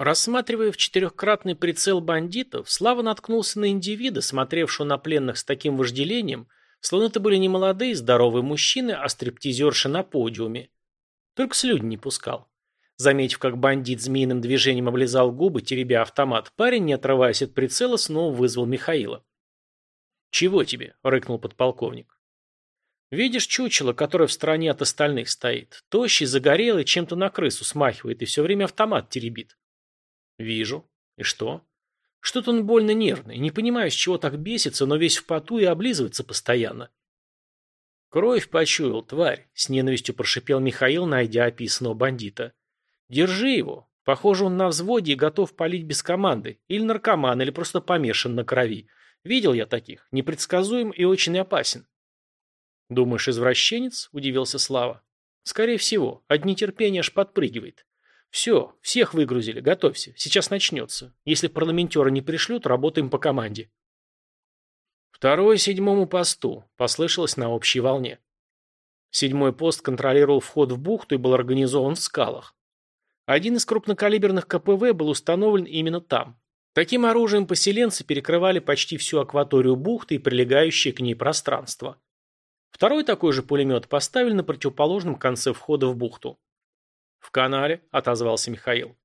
Рассматривая в четырехкратный прицел бандитов, Слава наткнулся на индивида, смотревшего на пленных с таким вожделением, словно это были не молодые здоровые мужчины, а стриптизерши на подиуме. Только слюни не пускал. Заметив, как бандит змеиным движением облизал губы, теребя автомат, парень, не отрываясь от прицела, снова вызвал Михаила. «Чего тебе?» – рыкнул подполковник. «Видишь чучело, которое в стороне от остальных стоит. Тощий, загорелый, чем-то на крысу смахивает и все время автомат теребит». Вижу. И что? Что-то он больно нервный. Не понимаю, с чего так бесится, но весь в поту и облизывается постоянно. Кровь почуял, тварь, с ненавистью прошипел Михаил, найдя описанного бандита. Держи его. Похоже, он на взводе и готов палить без команды. Или наркоман, или просто помешан на крови. Видел я таких. Непредсказуем и очень опасен. Думаешь, извращенец? Удивился Слава. Скорее всего. От нетерпения аж подпрыгивает. «Все, всех выгрузили, готовься. Сейчас начнется. Если парламентеры не пришлют, работаем по команде». «Второй седьмому посту», – послышалось на общей волне. Седьмой пост контролировал вход в бухту и был организован в скалах. Один из крупнокалиберных КПВ был установлен именно там. Таким оружием поселенцы перекрывали почти всю акваторию бухты и прилегающее к ней пространство. Второй такой же пулемет поставили на противоположном конце входа в бухту. «В канале», — отозвался Михаил.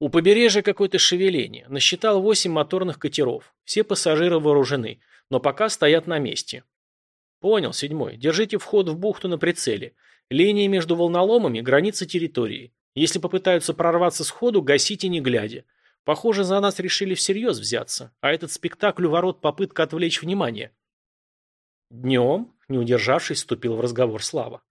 У побережья какое-то шевеление. Насчитал восемь моторных катеров. Все пассажиры вооружены, но пока стоят на месте. Понял, седьмой. Держите вход в бухту на прицеле. Линия между волноломами – граница территории. Если попытаются прорваться сходу, гасите не глядя. Похоже, за нас решили всерьез взяться, а этот спектакль у ворот попытка отвлечь внимание. Днем, не удержавшись, вступил в разговор Слава.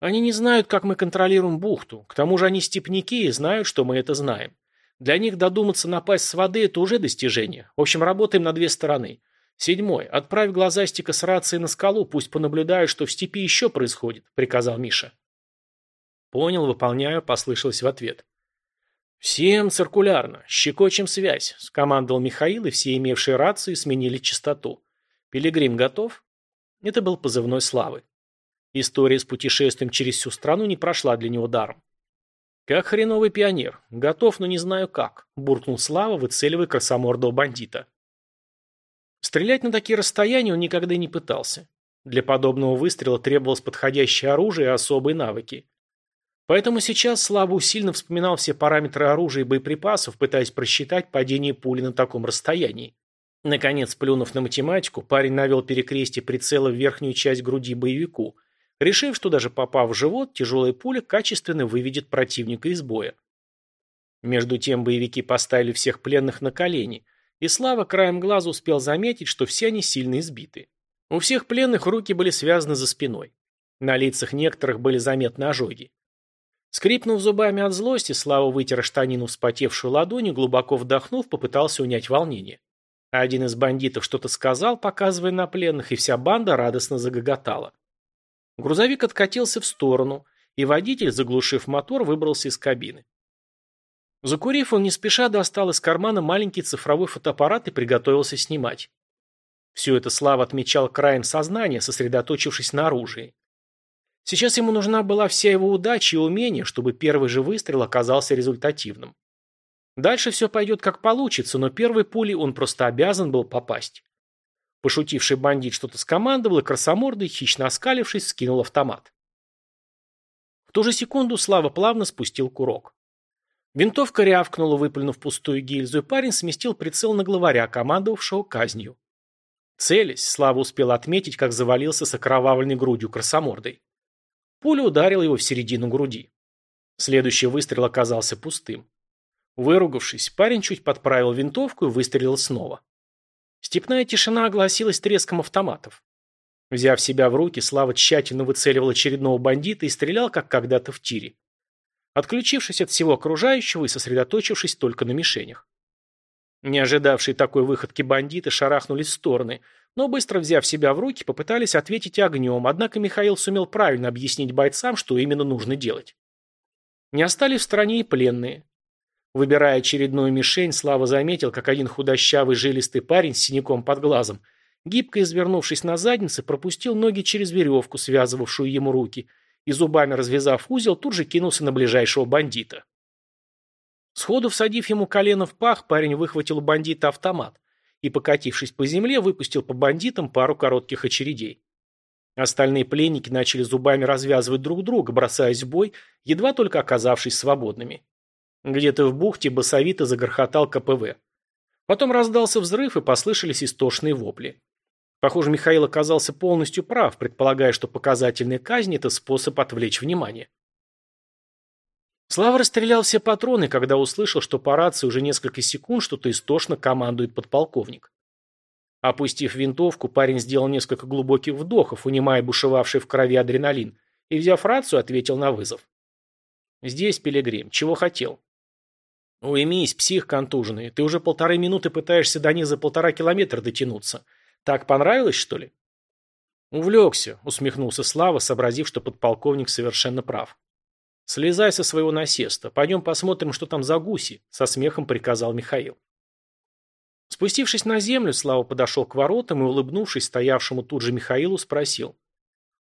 Они не знают, как мы контролируем бухту. К тому же они степняки и знают, что мы это знаем. Для них додуматься напасть с воды – это уже достижение. В общем, работаем на две стороны. Седьмой. Отправь глазастика с рацией на скалу, пусть понаблюдают, что в степи еще происходит, приказал Миша. Понял, выполняю, послышалось в ответ. «Всем циркулярно, щекочем связь», – скомандовал Михаил, и все имевшие рацию сменили частоту. «Пилигрим готов?» Это был позывной Славы. История с путешествием через всю страну не прошла для него даром. «Как хреновый пионер. Готов, но не знаю как», – буркнул Слава, выцеливая красомордого бандита. Стрелять на такие расстояния он никогда не пытался. Для подобного выстрела требовалось подходящее оружие и особые навыки. Поэтому сейчас Слава усиленно вспоминал все параметры оружия и боеприпасов, пытаясь просчитать падение пули на таком расстоянии. Наконец, плюнув на математику, парень навел перекрестие прицела в верхнюю часть груди боевику, решив, что даже попав в живот, тяжелая пуля качественно выведет противника из боя. Между тем боевики поставили всех пленных на колени, и Слава краем глаза успел заметить, что все они сильно избиты. У всех пленных руки были связаны за спиной. На лицах некоторых были заметны ожоги. Скрипнув зубами от злости, Слава вытер штанину вспотевшую ладонь и, глубоко вдохнув, попытался унять волнение. Один из бандитов что-то сказал, показывая на пленных, и вся банда радостно загоготала. Грузовик откатился в сторону, и водитель, заглушив мотор, выбрался из кабины. Закурив, он не спеша достал из кармана маленький цифровой фотоаппарат и приготовился снимать. Все это Слава отмечал краем сознания, сосредоточившись на оружии. Сейчас ему нужна была вся его удача и умение, чтобы первый же выстрел оказался результативным. Дальше все пойдет как получится, но первой пулей он просто обязан был попасть. Пошутивший бандит что-то скомандовал, и красомордый, хищно оскалившись, скинул автомат. В ту же секунду Слава плавно спустил курок. Винтовка рявкнула, выплюнув пустую гильзу, и парень сместил прицел на главаря, командовавшего казнью. Целясь, Слава успел отметить, как завалился с окровавленной грудью красомордой. Пуля ударила его в середину груди. Следующий выстрел оказался пустым. Выругавшись, парень чуть подправил винтовку и выстрелил снова. Степная тишина огласилась треском автоматов. Взяв себя в руки, Слава тщательно выцеливал очередного бандита и стрелял, как когда-то в тире. Отключившись от всего окружающего и сосредоточившись только на мишенях. Не ожидавшие такой выходки бандиты шарахнулись в стороны, но быстро взяв себя в руки, попытались ответить огнем, однако Михаил сумел правильно объяснить бойцам, что именно нужно делать. Не остались в стороне и пленные. Выбирая очередную мишень, Слава заметил, как один худощавый жилистый парень с синяком под глазом, гибко извернувшись на заднице, пропустил ноги через веревку, связывавшую ему руки, и зубами развязав узел, тут же кинулся на ближайшего бандита. Сходу всадив ему колено в пах, парень выхватил у бандита автомат и, покатившись по земле, выпустил по бандитам пару коротких очередей. Остальные пленники начали зубами развязывать друг друга, бросаясь в бой, едва только оказавшись свободными. Где-то в бухте басовито загорхотал КПВ. Потом раздался взрыв и послышались истошные вопли. Похоже, Михаил оказался полностью прав, предполагая, что показательная казнь – это способ отвлечь внимание. Слава расстрелял все патроны, когда услышал, что по рации уже несколько секунд что-то истошно командует подполковник. Опустив винтовку, парень сделал несколько глубоких вдохов, унимая бушевавший в крови адреналин, и, взяв рацию, ответил на вызов. «Здесь, Пилигрим. Чего хотел?» «Уймись, псих контуженный. Ты уже полторы минуты пытаешься до них за полтора километра дотянуться. Так понравилось, что ли?» «Увлекся», — усмехнулся Слава, сообразив, что подполковник совершенно прав. «Слезай со своего насеста. Пойдем посмотрим, что там за гуси», — со смехом приказал Михаил. Спустившись на землю, Слава подошел к воротам и, улыбнувшись стоявшему тут же Михаилу, спросил.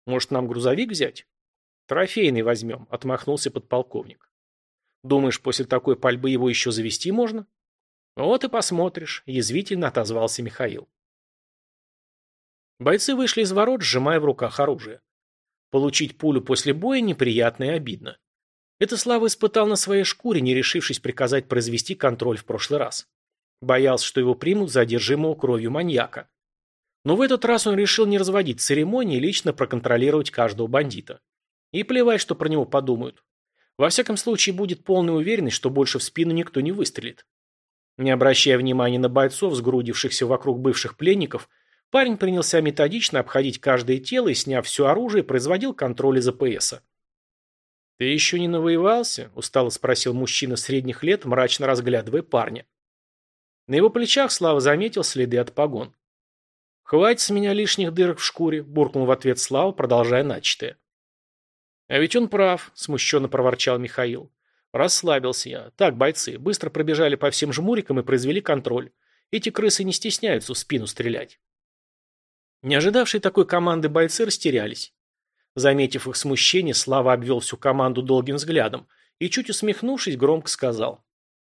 «Может, нам грузовик взять?» «Трофейный возьмем», — отмахнулся подполковник. «Думаешь, после такой пальбы его еще завести можно?» «Вот и посмотришь», — язвительно отозвался Михаил. Бойцы вышли из ворот, сжимая в руках оружие. Получить пулю после боя неприятно и обидно. Это Слава испытал на своей шкуре, не решившись приказать произвести контроль в прошлый раз. Боялся, что его примут за одержимого кровью маньяка. Но в этот раз он решил не разводить церемонии и лично проконтролировать каждого бандита. И плевать, что про него подумают. Во всяком случае, будет полная уверенность, что больше в спину никто не выстрелит. Не обращая внимания на бойцов, сгрудившихся вокруг бывших пленников, парень принялся методично обходить каждое тело и, сняв все оружие, производил контроль из АПСа. «Ты еще не навоевался?» – устало спросил мужчина средних лет, мрачно разглядывая парня. На его плечах Слава заметил следы от погон. «Хватит с меня лишних дырок в шкуре», – буркнул в ответ Слава, продолжая начатое. «А ведь он прав», – смущенно проворчал Михаил. Расслабился я. Так, бойцы, быстро пробежали по всем жмурикам и произвели контроль. Эти крысы не стесняются в спину стрелять. Не ожидавшие такой команды бойцы растерялись. Заметив их смущение, Слава обвел всю команду долгим взглядом и, чуть усмехнувшись, громко сказал.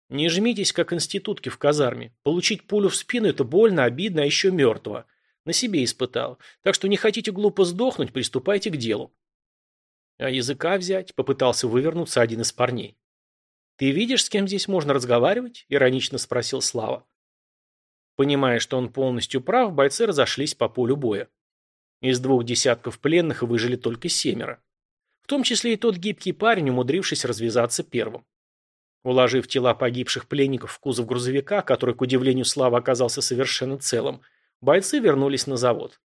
Не жмитесь, как институтки в казарме. Получить пулю в спину – это больно, обидно, а еще мертво. На себе испытал. Так что не хотите глупо сдохнуть, приступайте к делу. А языка взять? Попытался вывернуться один из парней. Ты видишь, с кем здесь можно разговаривать? Иронично спросил Слава. Понимая, что он полностью прав, бойцы разошлись по полю боя. Из двух десятков пленных выжили только семеро. В том числе и тот гибкий парень, умудрившись развязаться первым. Уложив тела погибших пленников в кузов грузовика, который, к удивлению Славы, оказался совершенно целым, бойцы вернулись на завод.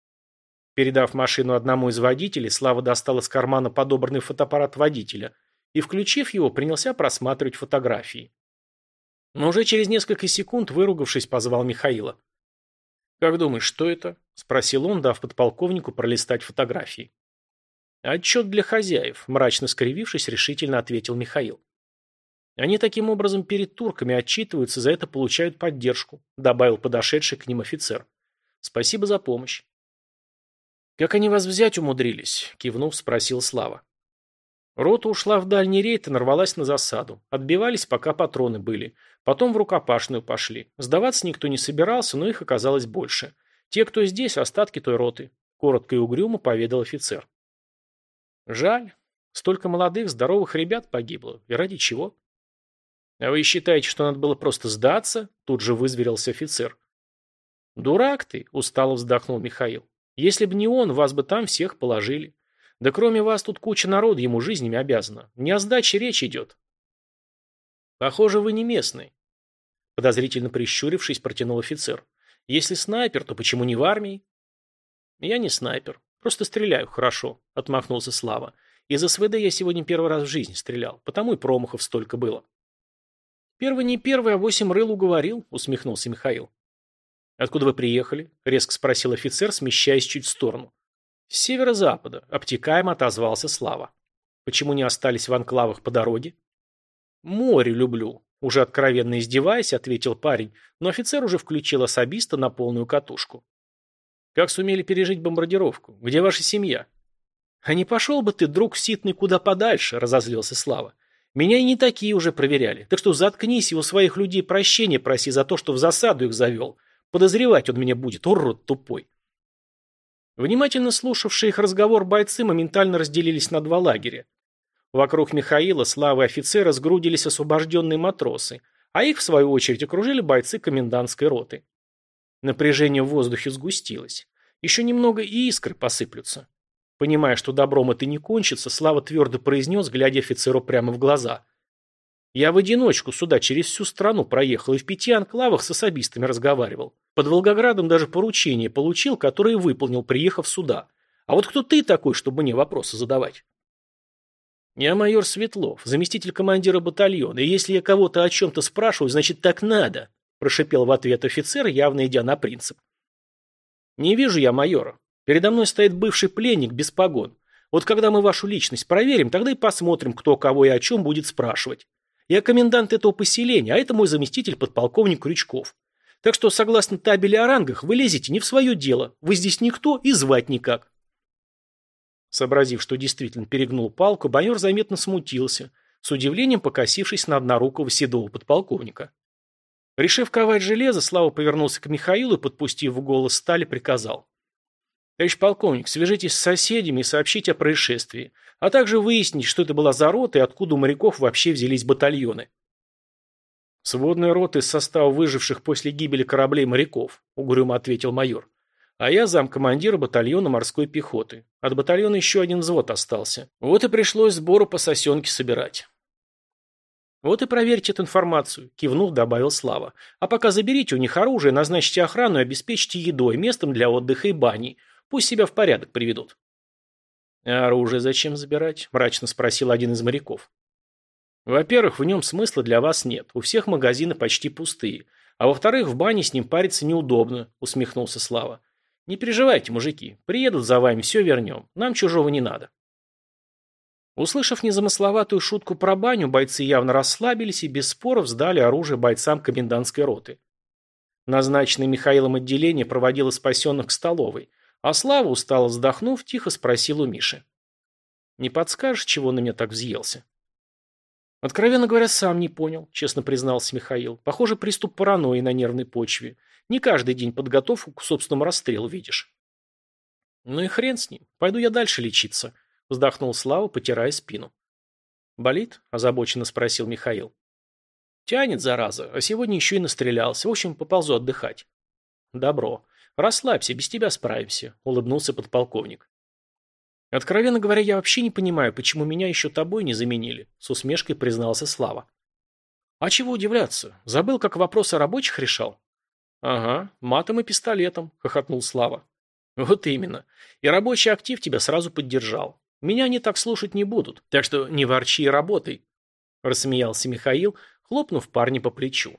Передав машину одному из водителей, Слава достал из кармана подобранный фотоаппарат водителя и, включив его, принялся просматривать фотографии. Но уже через несколько секунд, выругавшись, позвал Михаила. «Как думаешь, что это?» – спросил он, дав подполковнику пролистать фотографии. «Отчет для хозяев», – мрачно скривившись, решительно ответил Михаил. Они таким образом перед турками отчитываются, за это получают поддержку», добавил подошедший к ним офицер. «Спасибо за помощь». «Как они вас взять умудрились?» кивнув, спросил Слава. Рота ушла в дальний рейд и нарвалась на засаду. Отбивались, пока патроны были. Потом в рукопашную пошли. Сдаваться никто не собирался, но их оказалось больше. Те, кто здесь, остатки той роты. Коротко и угрюмо поведал офицер. Жаль. Столько молодых, здоровых ребят погибло. И ради чего? «А вы считаете, что надо было просто сдаться?» Тут же вызверился офицер. «Дурак ты!» – устало вздохнул Михаил. «Если бы не он, вас бы там всех положили. Да кроме вас тут куча народа ему жизнями обязана. Не о сдаче речь идет». «Похоже, вы не местный», – подозрительно прищурившись, протянул офицер. «Если снайпер, то почему не в армии?» «Я не снайпер. Просто стреляю хорошо», – отмахнулся Слава. «Из СВД я сегодня первый раз в жизни стрелял, потому и промахов столько было». «Первый не первый, а восемь рыл уговорил», — усмехнулся Михаил. «Откуда вы приехали?» — резко спросил офицер, смещаясь чуть в сторону. «С северо-запада», — обтекаемо отозвался Слава. «Почему не остались в анклавах по дороге?» «Море люблю», — уже откровенно издеваясь, ответил парень, но офицер уже включил особиста на полную катушку. «Как сумели пережить бомбардировку? Где ваша семья?» «А не пошел бы ты, друг ситный, куда подальше?» — разозлился Слава. Меня и не такие уже проверяли. Так что заткнись и у своих людей прощения проси за то, что в засаду их завел. Подозревать он меня будет, урод тупой. Внимательно слушавшие их разговор бойцы моментально разделились на два лагеря. Вокруг Михаила, славы офицера сгрудились освобожденные матросы, а их, в свою очередь, окружили бойцы комендантской роты. Напряжение в воздухе сгустилось. Еще немного и искры посыплются. Понимая, что добром это не кончится, Слава твердо произнес, глядя офицеру прямо в глаза. «Я в одиночку сюда через всю страну проехал и в пяти анклавах с особистами разговаривал. Под Волгоградом даже поручение получил, которое выполнил, приехав сюда. А вот кто ты такой, чтобы мне вопросы задавать?» «Я майор Светлов, заместитель командира батальона, и если я кого-то о чем-то спрашиваю, значит так надо», прошипел в ответ офицер, явно идя на принцип. «Не вижу я майора. Передо мной стоит бывший пленник без погон. Вот когда мы вашу личность проверим, тогда и посмотрим, кто кого и о чем будет спрашивать. Я комендант этого поселения, а это мой заместитель подполковник Крючков. Так что, согласно табели о рангах, вы лезете не в свое дело. Вы здесь никто и звать никак». Сообразив, что действительно перегнул палку, майор заметно смутился, с удивлением покосившись на однорукого седого подполковника. Решив ковать железо, Слава повернулся к Михаилу и, подпустив в голос стали, приказал. «Товарищ полковник, свяжитесь с соседями и сообщите о происшествии, а также выясните, что это была за рота и откуда у моряков вообще взялись батальоны». «Сводная рота из состава выживших после гибели кораблей моряков», — угрюмо ответил майор. «А я замкомандира батальона морской пехоты. От батальона еще один взвод остался. Вот и пришлось сбору по сосенке собирать». «Вот и проверьте эту информацию», – кивнув, добавил Слава. «А пока заберите у них оружие, назначьте охрану и обеспечьте едой, местом для отдыха и бани. Пусть себя в порядок приведут». «А оружие зачем забирать?» – мрачно спросил один из моряков. «Во-первых, в нем смысла для вас нет. У всех магазины почти пустые. А во-вторых, в бане с ним париться неудобно», – усмехнулся Слава. «Не переживайте, мужики. Приедут за вами, все вернем. Нам чужого не надо». Услышав незамысловатую шутку про баню, бойцы явно расслабились и без споров сдали оружие бойцам комендантской роты. Назначенное Михаилом отделение проводило спасенных к столовой, а Слава, устало вздохнув, тихо спросил у Миши. «Не подскажешь, чего на меня так взъелся?» «Откровенно говоря, сам не понял», — честно признался Михаил. «Похоже, приступ паранойи на нервной почве. Не каждый день подготовку к собственному расстрелу видишь». «Ну и хрен с ним. Пойду я дальше лечиться», Вздохнул Слава, потирая спину. «Болит?» – озабоченно спросил Михаил. «Тянет, зараза, а сегодня еще и настрелялся. В общем, поползу отдыхать». «Добро. Расслабься, без тебя справимся», – улыбнулся подполковник. «Откровенно говоря, я вообще не понимаю, почему меня еще тобой не заменили», – с усмешкой признался Слава. «А чего удивляться? Забыл, как вопросы рабочих решал?» «Ага, матом и пистолетом», – хохотнул Слава. «Вот именно. И рабочий актив тебя сразу поддержал. Меня они так слушать не будут, так что не ворчи и работай», – рассмеялся Михаил, хлопнув парня по плечу.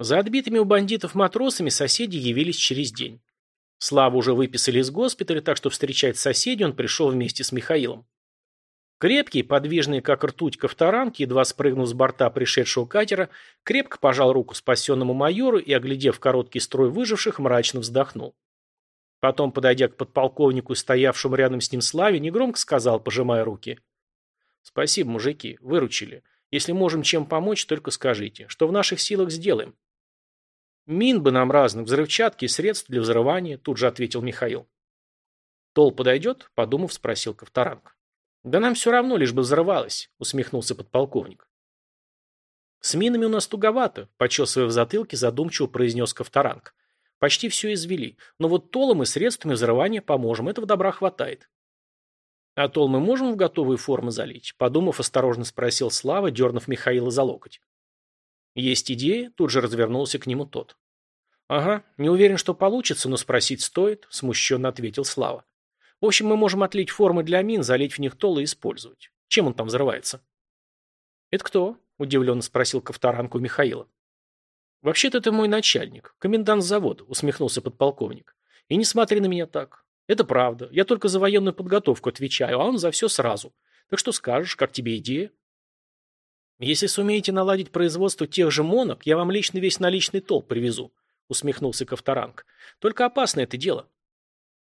За отбитыми у бандитов матросами соседи явились через день. Славу уже выписали из госпиталя, так что встречать соседей он пришел вместе с Михаилом. Крепкий, подвижный, как ртуть ковторанки, едва спрыгнув с борта пришедшего катера, крепко пожал руку спасенному майору и, оглядев короткий строй выживших, мрачно вздохнул. Потом, подойдя к подполковнику, стоявшему рядом с ним Славе, негромко сказал, пожимая руки. «Спасибо, мужики, выручили. Если можем чем помочь, только скажите. Что в наших силах сделаем?» «Мин бы нам разных, взрывчатки и средств для взрывания», тут же ответил Михаил. «Тол подойдет?» – подумав, спросил Ковторанг. «Да нам все равно, лишь бы взрывалось», – усмехнулся подполковник. «С минами у нас туговато», – почесывая в затылке, задумчиво произнес Ковторанг. Почти все извели. Но вот толом и средствами взрывания поможем. Этого добра хватает. А тол мы можем в готовые формы залить? Подумав, осторожно спросил Слава, дернув Михаила за локоть. Есть идея? Тут же развернулся к нему тот. Ага, не уверен, что получится, но спросить стоит, смущенно ответил Слава. В общем, мы можем отлить формы для мин, залить в них тол и использовать. Чем он там взрывается? Это кто? Удивленно спросил Ковторанку Михаила. «Вообще-то это мой начальник, комендант завода», — усмехнулся подполковник. «И не смотри на меня так. Это правда. Я только за военную подготовку отвечаю, а он за все сразу. Так что скажешь, как тебе идея?» «Если сумеете наладить производство тех же монок, я вам лично весь наличный толк привезу», — усмехнулся Ковторанг. «Только опасно это дело».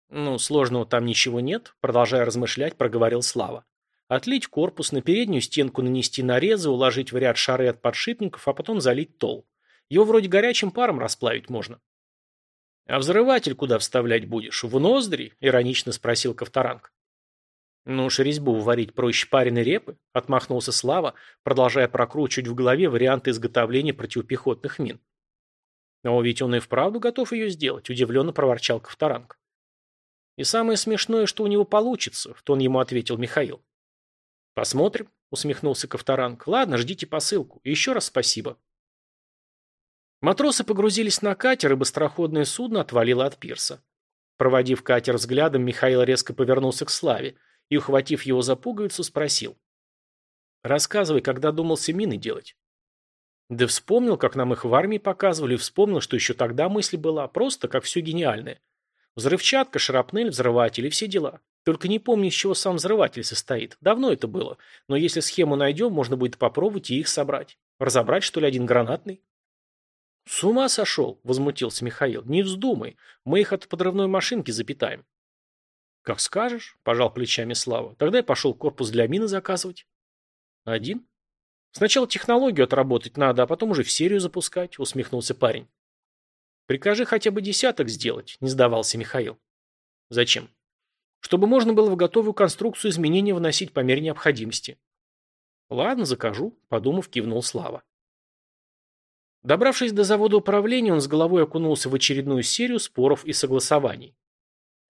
Ну, сложного там ничего нет, продолжая размышлять, проговорил Слава. Отлить корпус, на переднюю стенку нанести нарезы, уложить в ряд шары от подшипников, а потом залить тол. Его вроде горячим паром расплавить можно. «А взрыватель куда вставлять будешь? В ноздри?» – иронично спросил Ковторанг. «Ну уж резьбу варить проще пареной репы», – отмахнулся Слава, продолжая прокручивать в голове варианты изготовления противопехотных мин. «Но ведь он и вправду готов ее сделать», – удивленно проворчал Ковторанг. «И самое смешное, что у него получится», – в тон ему ответил Михаил. «Посмотрим», — усмехнулся Ковторанг. «Ладно, ждите посылку. И еще раз спасибо». Матросы погрузились на катер, и быстроходное судно отвалило от пирса. Проводив катер взглядом, Михаил резко повернулся к Славе и, ухватив его за пуговицу, спросил. «Рассказывай, когда думался мины делать?» Да вспомнил, как нам их в армии показывали, вспомнил, что еще тогда мысль была, просто как все гениальное. Взрывчатка, шрапнель, взрыватель и все дела. Только не помню, из чего сам взрыватель состоит. Давно это было. Но если схему найдем, можно будет попробовать и их собрать. Разобрать, что ли, один гранатный? «С ума сошел!» – возмутился Михаил. «Не вздумай. Мы их от подрывной машинки запитаем». «Как скажешь», – пожал плечами Слава. «Тогда я пошел корпус для мины заказывать». «Один?» «Сначала технологию отработать надо, а потом уже в серию запускать», – усмехнулся парень. «Прикажи хотя бы десяток сделать», – не сдавался Михаил. «Зачем?» чтобы можно было в готовую конструкцию изменения вносить по мере необходимости. Ладно, закажу, подумав, кивнул Слава. Добравшись до завода управления, он с головой окунулся в очередную серию споров и согласований.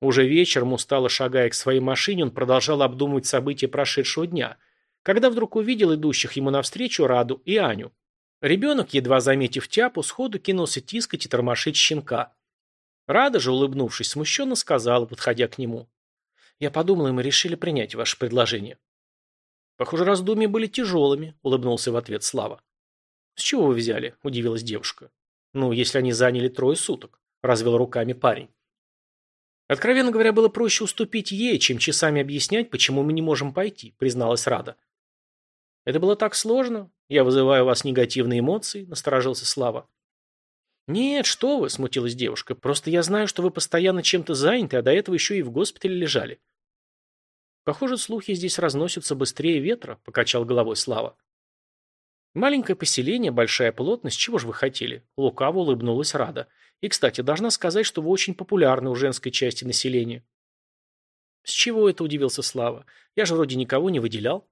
Уже вечером, устало шагая к своей машине, он продолжал обдумывать события прошедшего дня, когда вдруг увидел идущих ему навстречу Раду и Аню. Ребенок, едва заметив тяпу, сходу кинулся тискать и тормошить щенка. Рада же, улыбнувшись, смущенно сказала, подходя к нему. Я подумал, и мы решили принять ваше предложение. Похоже, раздумья были тяжелыми, улыбнулся в ответ Слава. С чего вы взяли? Удивилась девушка. Ну, если они заняли трое суток, развел руками парень. Откровенно говоря, было проще уступить ей, чем часами объяснять, почему мы не можем пойти, призналась Рада. Это было так сложно. Я вызываю у вас негативные эмоции, насторожился Слава. «Нет, что вы», – смутилась девушка. «Просто я знаю, что вы постоянно чем-то заняты, а до этого еще и в госпитале лежали». «Похоже, слухи здесь разносятся быстрее ветра», – покачал головой Слава. «Маленькое поселение, большая плотность, чего же вы хотели?» Лукаво улыбнулась Рада. «И, кстати, должна сказать, что вы очень популярны у женской части населения». «С чего это?» – удивился Слава. «Я же вроде никого не выделял».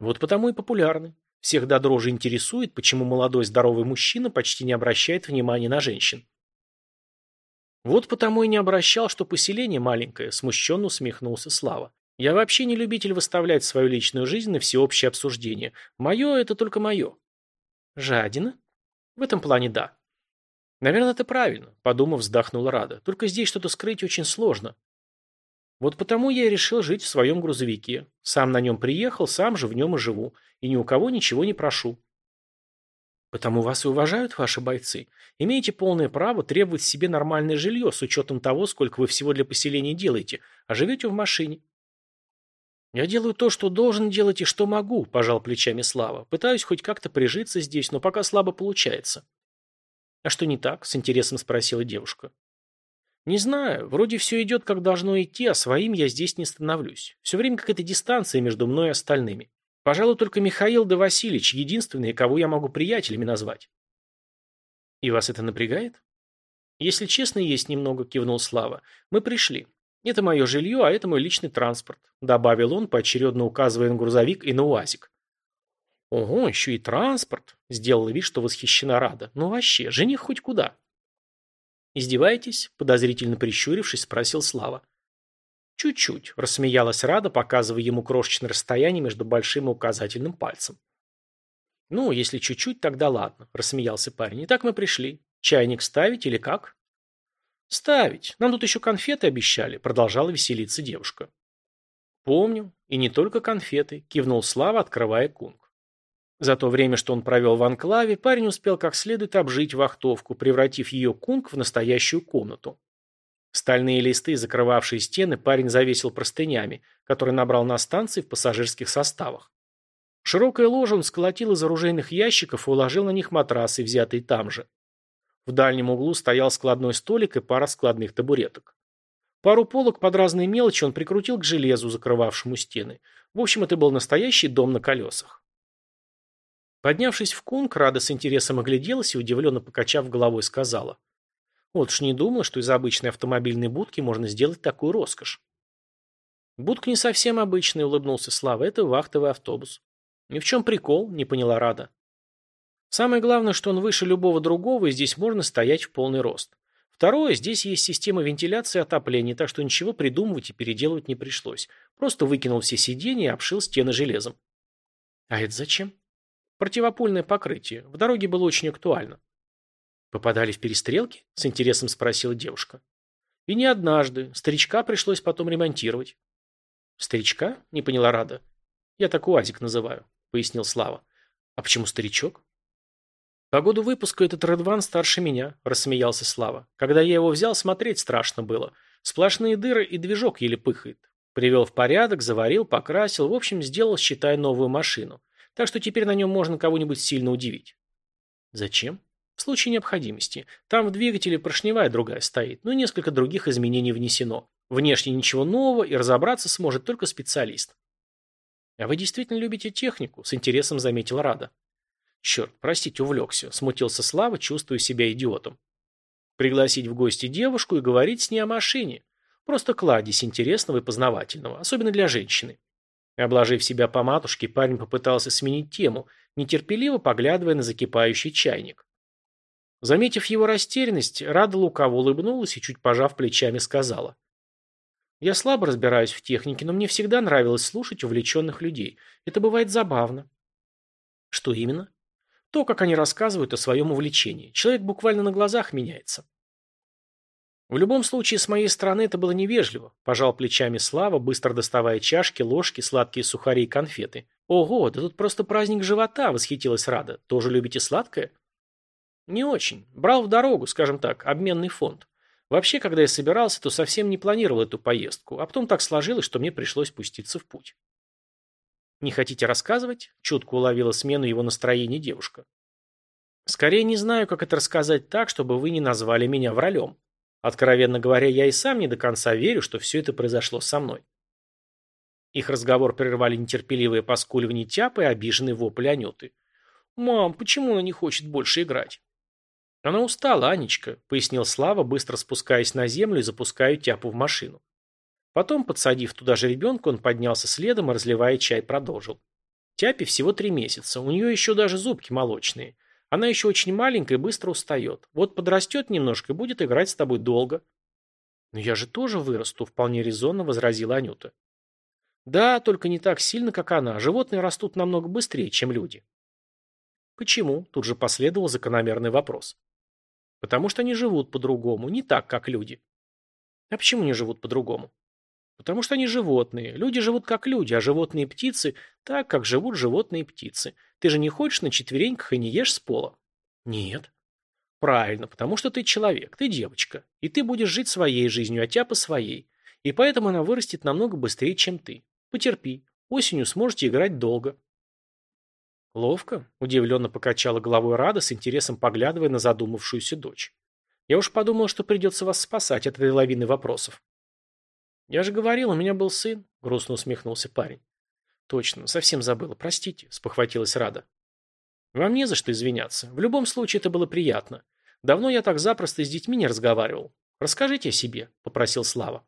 «Вот потому и популярны. Всех до дрожи интересует, почему молодой здоровый мужчина почти не обращает внимания на женщин. Вот потому и не обращал, что поселение маленькое, смущенно усмехнулся Слава. Я вообще не любитель выставлять свою личную жизнь на всеобщее обсуждение. Мое – это только мое. Жадина? В этом плане да. Наверное, это правильно, подумав, вздохнула Рада. Только здесь что-то скрыть очень сложно. Вот потому я и решил жить в своем грузовике. Сам на нем приехал, сам же в нем и живу. И ни у кого ничего не прошу. Потому вас и уважают ваши бойцы. Имеете полное право требовать себе нормальное жилье с учетом того, сколько вы всего для поселения делаете, а живете в машине. Я делаю то, что должен делать и что могу, пожал плечами Слава. Пытаюсь хоть как-то прижиться здесь, но пока слабо получается. А что не так? С интересом спросила девушка. Не знаю, вроде все идет как должно идти, а своим я здесь не становлюсь. Все время какая-то дистанция между мной и остальными. Пожалуй, только Михаил да Васильевич единственные, кого я могу приятелями назвать. И вас это напрягает? Если честно, есть немного, кивнул Слава. Мы пришли. Это мое жилье, а это мой личный транспорт, добавил он, поочередно указывая на грузовик и на УАЗик. Ого, еще и транспорт, сделала вид, что восхищена рада. Ну вообще, жених хоть куда. «Издеваетесь?» – подозрительно прищурившись, спросил Слава. «Чуть-чуть», – рассмеялась Рада, показывая ему крошечное расстояние между большим и указательным пальцем. «Ну, если чуть-чуть, тогда ладно», – рассмеялся парень. «Итак мы пришли. Чайник ставить или как?» «Ставить. Нам тут еще конфеты обещали», – продолжала веселиться девушка. «Помню. И не только конфеты», – кивнул Слава, открывая кунг. За то время, что он провел в анклаве, парень успел как следует обжить вахтовку, превратив ее кунг в настоящую комнату. Стальные листы, закрывавшие стены, парень завесил простынями, которые набрал на станции в пассажирских составах. Широкое ложе он сколотил из оружейных ящиков и уложил на них матрасы, взятые там же. В дальнем углу стоял складной столик и пара складных табуреток. Пару полок под разные мелочи он прикрутил к железу, закрывавшему стены. В общем, это был настоящий дом на колесах. Поднявшись в кунг, Рада с интересом огляделась и, удивленно покачав головой, сказала. Вот уж не думала, что из обычной автомобильной будки можно сделать такую роскошь. Будка не совсем обычная, улыбнулся Слава. Это вахтовый автобус. И в чем прикол, не поняла Рада. Самое главное, что он выше любого другого, и здесь можно стоять в полный рост. Второе, здесь есть система вентиляции и отопления, так что ничего придумывать и переделывать не пришлось. Просто выкинул все сиденья и обшил стены железом. А это зачем? Противопольное покрытие. В дороге было очень актуально. Попадали в перестрелки? С интересом спросила девушка. И не однажды. Старичка пришлось потом ремонтировать. Старичка? Не поняла Рада. Я так УАЗик называю, пояснил Слава. А почему старичок? По году выпуска этот Редван старше меня, рассмеялся Слава. Когда я его взял, смотреть страшно было. Сплошные дыры и движок еле пыхает. Привел в порядок, заварил, покрасил, в общем, сделал, считай, новую машину. Так что теперь на нем можно кого-нибудь сильно удивить. Зачем? В случае необходимости. Там в двигателе поршневая другая стоит, но несколько других изменений внесено. Внешне ничего нового, и разобраться сможет только специалист. А вы действительно любите технику, с интересом заметил Рада. Черт, простите, увлекся, смутился Слава, чувствуя себя идиотом. Пригласить в гости девушку и говорить с ней о машине. Просто кладезь интересного и познавательного, особенно для женщины. Обложив себя по матушке, парень попытался сменить тему, нетерпеливо поглядывая на закипающий чайник. Заметив его растерянность, Рада лукаво улыбнулась и, чуть пожав плечами, сказала. «Я слабо разбираюсь в технике, но мне всегда нравилось слушать увлеченных людей. Это бывает забавно». «Что именно?» «То, как они рассказывают о своем увлечении. Человек буквально на глазах меняется». В любом случае, с моей стороны это было невежливо, пожал плечами Слава, быстро доставая чашки, ложки, сладкие сухари и конфеты. Ого, да тут просто праздник живота, восхитилась Рада. Тоже любите сладкое? Не очень. Брал в дорогу, скажем так, обменный фонд. Вообще, когда я собирался, то совсем не планировал эту поездку, а потом так сложилось, что мне пришлось пуститься в путь. «Не хотите рассказывать?» – чутко уловила смену его настроения девушка. «Скорее не знаю, как это рассказать так, чтобы вы не назвали меня вралем. Откровенно говоря, я и сам не до конца верю, что все это произошло со мной». Их разговор прервали нетерпеливые поскуливания тяпы и обиженные вопли Анюты. «Мам, почему она не хочет больше играть?» «Она устала, Анечка», — пояснил Слава, быстро спускаясь на землю и запуская тяпу в машину. Потом, подсадив туда же ребенка, он поднялся следом и, разливая чай, продолжил. Тяпе всего три месяца, у нее еще даже зубки молочные. Она еще очень маленькая и быстро устает. Вот подрастет немножко и будет играть с тобой долго. Но я же тоже вырасту, вполне резонно возразила Анюта. Да, только не так сильно, как она. Животные растут намного быстрее, чем люди. Почему? Тут же последовал закономерный вопрос. Потому что они живут по-другому, не так, как люди. А почему не живут по-другому? Потому что они животные. Люди живут как люди, а животные птицы так, как живут животные птицы. Ты же не ходишь на четвереньках и не ешь с пола? Нет. Правильно, потому что ты человек, ты девочка. И ты будешь жить своей жизнью, а тя по своей. И поэтому она вырастет намного быстрее, чем ты. Потерпи. Осенью сможете играть долго. Ловко, удивленно покачала головой Рада, с интересом поглядывая на задумавшуюся дочь. Я уж подумал, что придется вас спасать от этой лавины вопросов. Я же говорил, у меня был сын, грустно усмехнулся парень. Точно, совсем забыла, простите, спохватилась Рада. Вам не за что извиняться. В любом случае это было приятно. Давно я так запросто с детьми не разговаривал. Расскажите о себе, попросил Слава.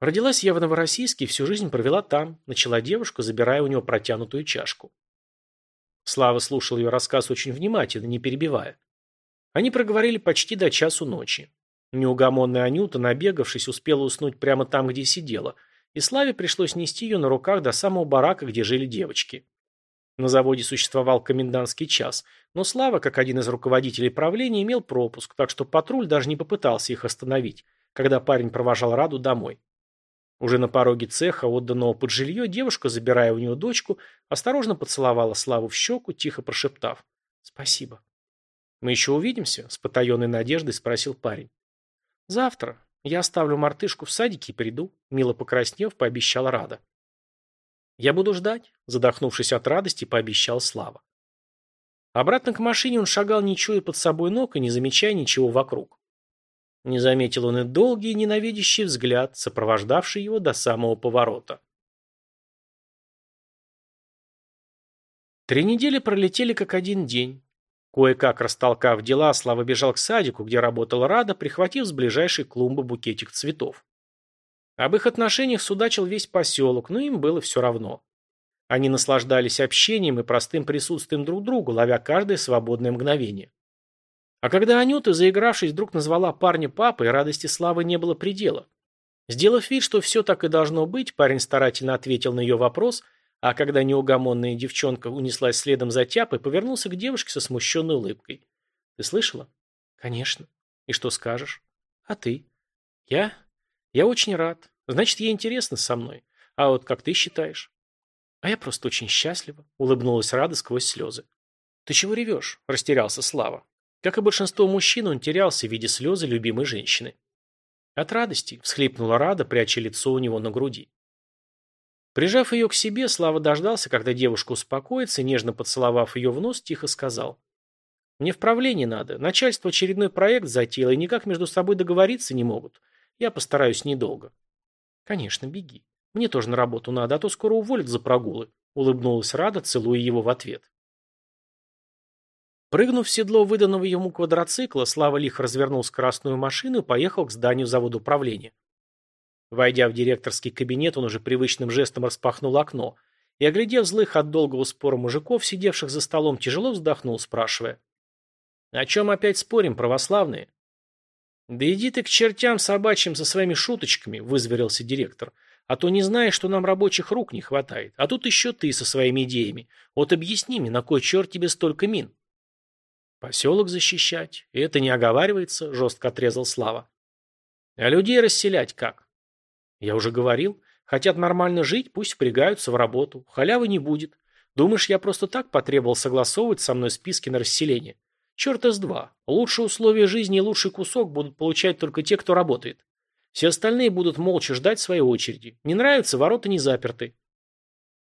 Родилась я в Новороссийске и всю жизнь провела там, начала девушка, забирая у него протянутую чашку. Слава слушал ее рассказ очень внимательно, не перебивая. Они проговорили почти до часу ночи. Неугомонная Анюта, набегавшись, успела уснуть прямо там, где сидела, и Славе пришлось нести ее на руках до самого барака, где жили девочки. На заводе существовал комендантский час, но Слава, как один из руководителей правления, имел пропуск, так что патруль даже не попытался их остановить, когда парень провожал Раду домой. Уже на пороге цеха, отданного под жилье, девушка, забирая у него дочку, осторожно поцеловала Славу в щеку, тихо прошептав «Спасибо». «Мы еще увидимся?» – с потаенной надеждой спросил парень. «Завтра. Я оставлю мартышку в садике и приду», – мило покраснев, пообещала Рада. «Я буду ждать», – задохнувшись от радости, пообещал Слава. Обратно к машине он шагал, не чуя под собой ног и не замечая ничего вокруг. Не заметил он и долгий ненавидящий взгляд, сопровождавший его до самого поворота. Три недели пролетели как один день. Кое-как растолкав дела, Слава бежал к садику, где работала Рада, прихватив с ближайшей клумбы букетик цветов. Об их отношениях судачил весь поселок, но им было все равно. Они наслаждались общением и простым присутствием друг друга, ловя каждое свободное мгновение. А когда Анюта, заигравшись, вдруг назвала парня папой, радости Славы не было предела. Сделав вид, что все так и должно быть, парень старательно ответил на ее вопрос, а когда неугомонная девчонка унеслась следом за тяпой, повернулся к девушке со смущенной улыбкой. «Ты слышала?» «Конечно. И что скажешь?» «А ты?» «Я? Я очень рад. Значит, ей интересно со мной. А вот как ты считаешь?» «А я просто очень счастлива», — улыбнулась Рада сквозь слезы. «Ты чего ревешь?» — растерялся Слава. Как и большинство мужчин, он терялся, видя слезы любимой женщины. От радости всхлипнула Рада, пряча лицо у него на груди. Прижав ее к себе, Слава дождался, когда девушка успокоится, нежно поцеловав ее в нос, тихо сказал. «Мне в правление надо. Начальство очередной проект затеяло и никак между собой договориться не могут. Я постараюсь недолго». «Конечно, беги. Мне тоже на работу надо, а то скоро уволят за прогулы», улыбнулась Рада, целуя его в ответ. Прыгнув в седло выданного ему квадроцикла, Слава лихо развернул скоростную машину и поехал к зданию завода управления. Войдя в директорский кабинет, он уже привычным жестом распахнул окно и, оглядев злых от долгого спора мужиков, сидевших за столом, тяжело вздохнул, спрашивая. «О чем опять спорим, православные?» «Да иди ты к чертям собачьим со своими шуточками», — вызверился директор. «А то не знаешь, что нам рабочих рук не хватает. А тут еще ты со своими идеями. Вот объясни мне, на кой черт тебе столько мин?» Поселок защищать. И это не оговаривается, жестко отрезал Слава. А людей расселять как? Я уже говорил. Хотят нормально жить, пусть впрягаются в работу. Халявы не будет. Думаешь, я просто так потребовал согласовывать со мной списки на расселение? Черт из два. Лучшие условия жизни и лучший кусок будут получать только те, кто работает. Все остальные будут молча ждать своей очереди. Не нравится, ворота не заперты.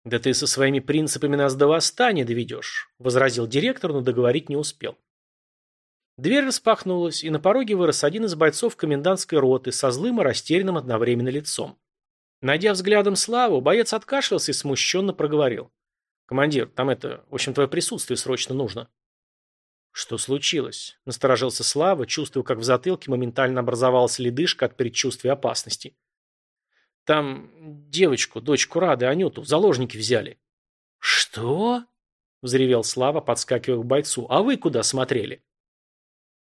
«Да ты со своими принципами нас до восстания доведешь», – возразил директор, но договорить не успел. Дверь распахнулась, и на пороге вырос один из бойцов комендантской роты со злым и растерянным одновременно лицом. Найдя взглядом Славу, боец откашлялся и смущенно проговорил. «Командир, там это, в общем, твое присутствие срочно нужно». «Что случилось?» – насторожился Слава, чувствуя, как в затылке моментально образовалась ледышка от предчувствия опасности. «Там девочку, дочку Рады, Анюту, в заложники взяли». «Что?» – взревел Слава, подскакивая к бойцу. «А вы куда смотрели?»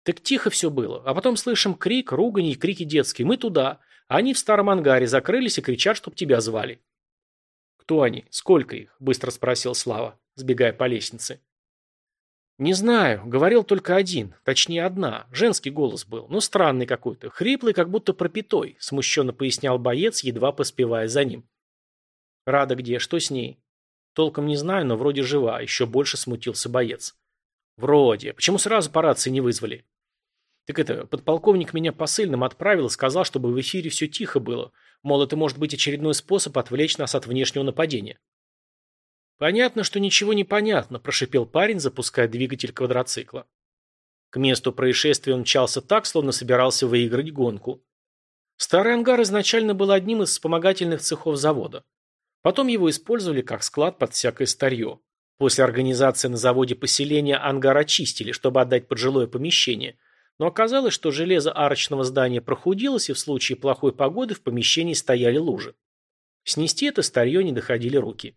Так тихо все было, а потом слышим крик, ругань и крики детские. Мы туда. А они в старом ангаре закрылись и кричат, чтоб тебя звали. Кто они? Сколько их? Быстро спросил Слава, сбегая по лестнице. Не знаю, говорил только один, точнее одна. Женский голос был, но странный какой-то, хриплый, как будто пропитой, смущенно пояснял боец, едва поспевая за ним. Рада где? Что с ней? Толком не знаю, но вроде жива, еще больше смутился боец. Вроде. Почему сразу по рации не вызвали? Так это, подполковник меня посыльным отправил и сказал, чтобы в эфире все тихо было. Мол, это может быть очередной способ отвлечь нас от внешнего нападения. Понятно, что ничего не понятно, прошипел парень, запуская двигатель квадроцикла. К месту происшествия он мчался так, словно собирался выиграть гонку. Старый ангар изначально был одним из вспомогательных цехов завода. Потом его использовали как склад под всякое старье. После организации на заводе поселения ангар очистили, чтобы отдать под жилое помещение – но оказалось, что железо арочного здания прохудилось, и в случае плохой погоды в помещении стояли лужи. Снести это старье не доходили руки.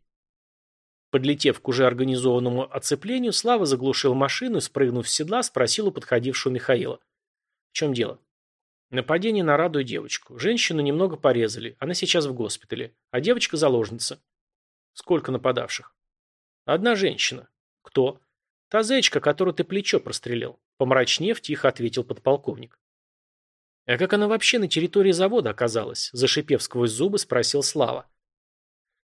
Подлетев к уже организованному оцеплению, Слава заглушил машину и, спрыгнув с седла, спросил у подходившего Михаила. «В чем дело?» «Нападение на радую девочку. Женщину немного порезали. Она сейчас в госпитале. А девочка заложница». «Сколько нападавших?» «Одна женщина». «Кто?» «Та зечка, которую ты плечо прострелил. Помрачнев, тихо ответил подполковник. «А как она вообще на территории завода оказалась?» Зашипев сквозь зубы, спросил Слава.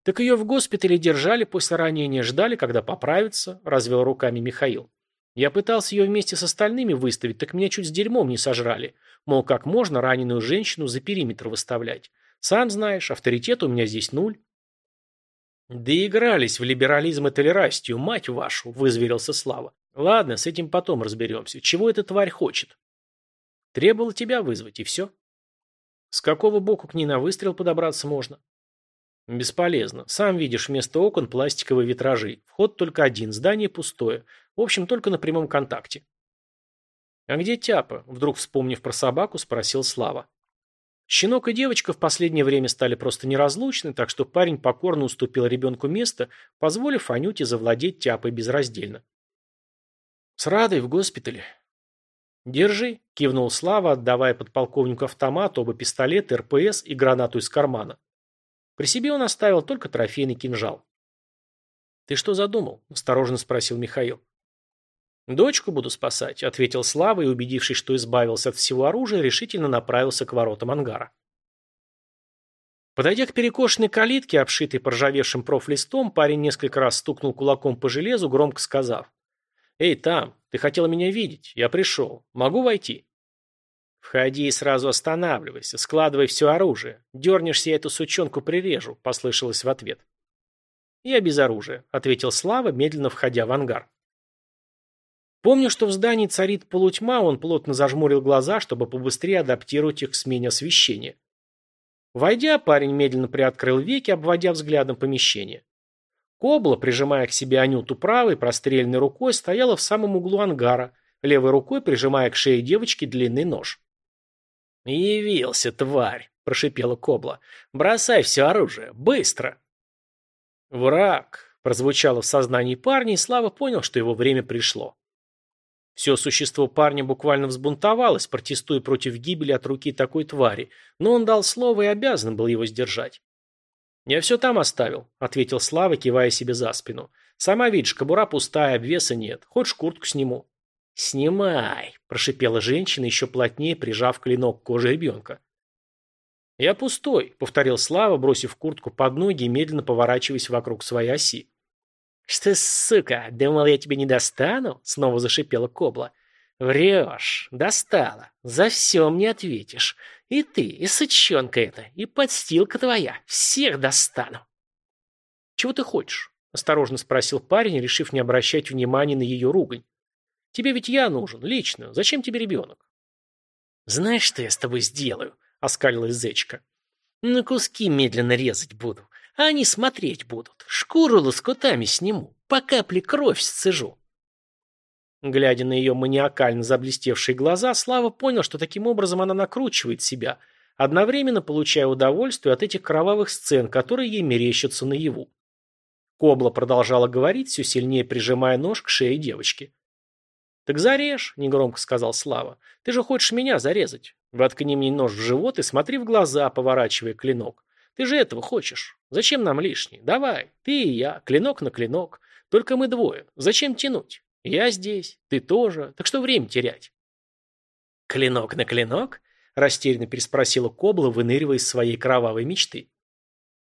«Так ее в госпитале держали после ранения, ждали, когда поправится», развел руками Михаил. «Я пытался ее вместе с остальными выставить, так меня чуть с дерьмом не сожрали. Мол, как можно раненую женщину за периметр выставлять? Сам знаешь, авторитет у меня здесь нуль». «Да игрались в либерализм и толерастию, мать вашу!» – вызверился Слава. Ладно, с этим потом разберемся. Чего эта тварь хочет? Требовала тебя вызвать, и все. С какого боку к ней на выстрел подобраться можно? Бесполезно. Сам видишь, вместо окон пластиковые витражи. Вход только один, здание пустое. В общем, только на прямом контакте. А где Тяпа? Вдруг вспомнив про собаку, спросил Слава. Щенок и девочка в последнее время стали просто неразлучны, так что парень покорно уступил ребенку место, позволив Анюте завладеть Тяпой безраздельно. «С Радой в госпитале». «Держи», – кивнул Слава, отдавая подполковнику автомат, оба пистолета, РПС и гранату из кармана. При себе он оставил только трофейный кинжал. «Ты что задумал?» – осторожно спросил Михаил. «Дочку буду спасать», – ответил Слава и, убедившись, что избавился от всего оружия, решительно направился к воротам ангара. Подойдя к перекошенной калитке, обшитой поржавевшим профлистом, парень несколько раз стукнул кулаком по железу, громко сказав. «Эй, там, ты хотела меня видеть? Я пришел. Могу войти?» «Входи и сразу останавливайся, складывай все оружие. Дернешься, я эту сучонку прирежу», – послышалось в ответ. «Я без оружия», – ответил Слава, медленно входя в ангар. Помню, что в здании царит полутьма, он плотно зажмурил глаза, чтобы побыстрее адаптировать их к смене освещения. Войдя, парень медленно приоткрыл веки, обводя взглядом помещение. Кобла, прижимая к себе Анюту правой, простреленной рукой, стояла в самом углу ангара, левой рукой прижимая к шее девочки длинный нож. «Явился, тварь!» – прошипела Кобла. «Бросай все оружие! Быстро!» «Враг!» – прозвучало в сознании парня, и Слава понял, что его время пришло. Все существо парня буквально взбунтовалось, протестуя против гибели от руки такой твари, но он дал слово и обязан был его сдержать. «Я все там оставил», — ответил Слава, кивая себе за спину. «Сама видишь, кобура пустая, обвеса нет. Хочешь, куртку сниму?» «Снимай», — прошипела женщина, еще плотнее прижав клинок к коже ребенка. «Я пустой», — повторил Слава, бросив куртку под ноги и медленно поворачиваясь вокруг своей оси. «Что, сука, думал, я тебя не достану?» — снова зашипела Кобла. «Врешь, достала. За все мне ответишь. И ты, и сучонка эта, и подстилка твоя. Всех достану». «Чего ты хочешь?» — осторожно спросил парень, решив не обращать внимания на ее ругань. «Тебе ведь я нужен, лично. Зачем тебе ребенок?» «Знаешь, что я с тобой сделаю?» — оскалилась зечка. «На куски медленно резать буду. А они смотреть будут. Шкуру лоскутами сниму. По капле кровь сцежу. Глядя на ее маниакально заблестевшие глаза, Слава понял, что таким образом она накручивает себя, одновременно получая удовольствие от этих кровавых сцен, которые ей мерещатся наяву. Кобла продолжала говорить, все сильнее прижимая нож к шее девочки. «Так зарежь», — негромко сказал Слава. «Ты же хочешь меня зарезать. Воткни мне нож в живот и смотри в глаза, поворачивая клинок. Ты же этого хочешь. Зачем нам лишний? Давай, ты и я, клинок на клинок. Только мы двое. Зачем тянуть? Я здесь, ты тоже. Так что время терять? Клинок на клинок? Растерянно переспросила Кобла, выныривая из своей кровавой мечты.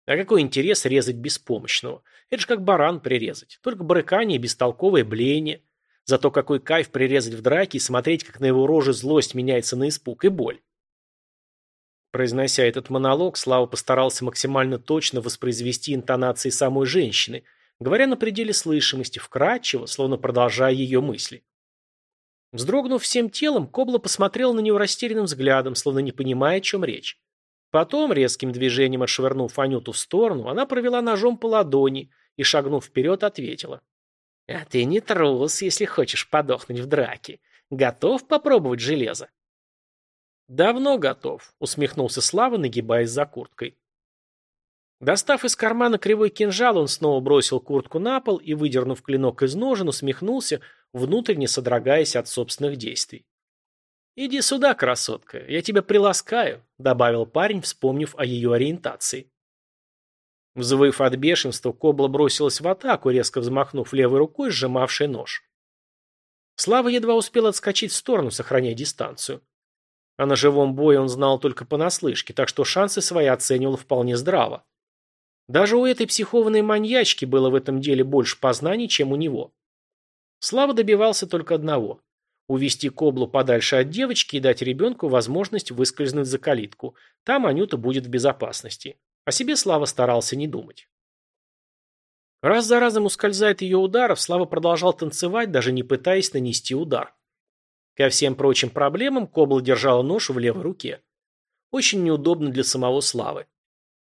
А какой интерес резать беспомощного? Это же как баран прирезать. Только барыкание и бестолковое блеяние. Зато какой кайф прирезать в драке и смотреть, как на его роже злость меняется на испуг и боль. Произнося этот монолог, Слава постарался максимально точно воспроизвести интонации самой женщины, говоря на пределе слышимости, вкратчиво, словно продолжая ее мысли. Вздрогнув всем телом, Кобла посмотрел на него растерянным взглядом, словно не понимая, о чем речь. Потом, резким движением отшвырнув Анюту в сторону, она провела ножом по ладони и, шагнув вперед, ответила. «А ты не трус, если хочешь подохнуть в драке. Готов попробовать железо?» «Давно готов», — усмехнулся Слава, нагибаясь за курткой. Достав из кармана кривой кинжал, он снова бросил куртку на пол и, выдернув клинок из ножен, усмехнулся, внутренне содрогаясь от собственных действий. «Иди сюда, красотка, я тебя приласкаю», — добавил парень, вспомнив о ее ориентации. Взвыв от бешенства, Кобла бросилась в атаку, резко взмахнув левой рукой, сжимавшей нож. Слава едва успел отскочить в сторону, сохраняя дистанцию. А на живом бое он знал только понаслышке, так что шансы свои оценивал вполне здраво. Даже у этой психованной маньячки было в этом деле больше познаний, чем у него. Слава добивался только одного – увести Коблу подальше от девочки и дать ребенку возможность выскользнуть за калитку. Там Анюта будет в безопасности. О себе Слава старался не думать. Раз за разом ускользает ее ударов, Слава продолжал танцевать, даже не пытаясь нанести удар. Ко всем прочим проблемам Кобла держала нож в левой руке. Очень неудобно для самого Славы.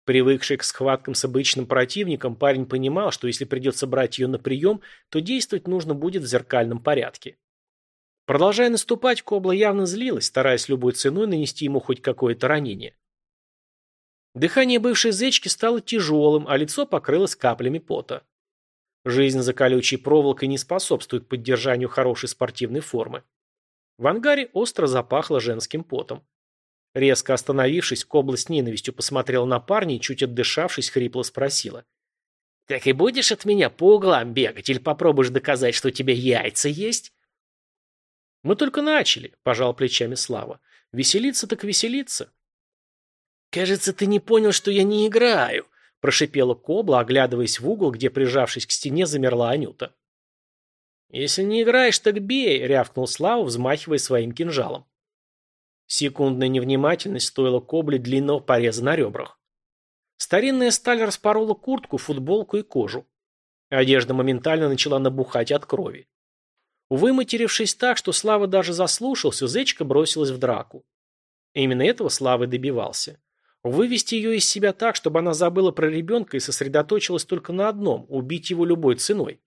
Привыкший к схваткам с обычным противником, парень понимал, что если придется брать ее на прием, то действовать нужно будет в зеркальном порядке. Продолжая наступать, Кобла явно злилась, стараясь любой ценой нанести ему хоть какое-то ранение. Дыхание бывшей зечки стало тяжелым, а лицо покрылось каплями пота. Жизнь за колючей проволокой не способствует поддержанию хорошей спортивной формы. В ангаре остро запахло женским потом. Резко остановившись, Кобла с ненавистью посмотрела на парня и, чуть отдышавшись, хрипло спросила. «Так и будешь от меня по углам бегать или попробуешь доказать, что у тебя яйца есть?» «Мы только начали», – пожал плечами Слава. «Веселиться так веселиться». «Кажется, ты не понял, что я не играю», – прошипела Кобла, оглядываясь в угол, где, прижавшись к стене, замерла Анюта. «Если не играешь, так бей», – рявкнул Слава, взмахивая своим кинжалом. Секундная невнимательность стоила Кобле длинного пореза на ребрах. Старинная сталь распорола куртку, футболку и кожу. Одежда моментально начала набухать от крови. Выматерившись так, что Слава даже заслушался, зечка бросилась в драку. Именно этого Слава добивался. Вывести ее из себя так, чтобы она забыла про ребенка и сосредоточилась только на одном – убить его любой ценой.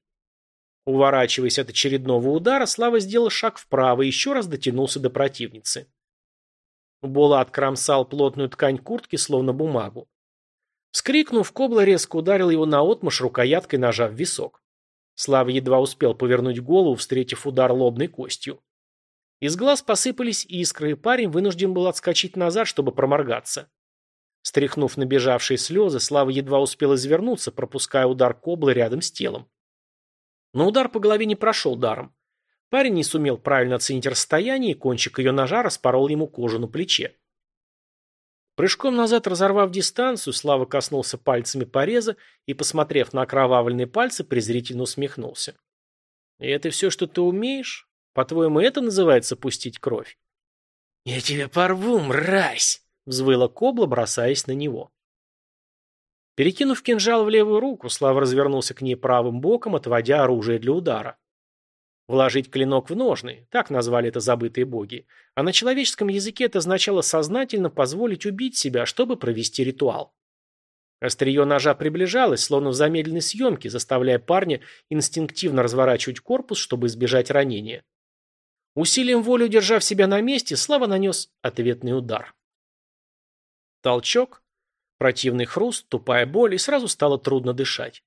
Уворачиваясь от очередного удара, Слава сделал шаг вправо и еще раз дотянулся до противницы. Булат кромсал плотную ткань куртки, словно бумагу. Вскрикнув, Кобла резко ударил его наотмашь рукояткой в висок. Слава едва успел повернуть голову, встретив удар лобной костью. Из глаз посыпались искры, и парень вынужден был отскочить назад, чтобы проморгаться. Стряхнув набежавшие слезы, Слава едва успел извернуться, пропуская удар Коблы рядом с телом. Но удар по голове не прошел даром. Парень не сумел правильно оценить расстояние, и кончик ее ножа распорол ему кожу на плече. Прыжком назад разорвав дистанцию, Слава коснулся пальцами пореза и, посмотрев на окровавленные пальцы, презрительно усмехнулся. «И это все, что ты умеешь? По-твоему, это называется пустить кровь?» «Я тебя порву, мразь!» — взвыла Кобла, бросаясь на него. Перекинув кинжал в левую руку, Слава развернулся к ней правым боком, отводя оружие для удара. Вложить клинок в ножны, так назвали это забытые боги. А на человеческом языке это означало сознательно позволить убить себя, чтобы провести ритуал. Острие ножа приближалось, словно в замедленной съемке, заставляя парня инстинктивно разворачивать корпус, чтобы избежать ранения. Усилием воли удержав себя на месте, Слава нанес ответный удар. Толчок, противный хруст, тупая боль, и сразу стало трудно дышать.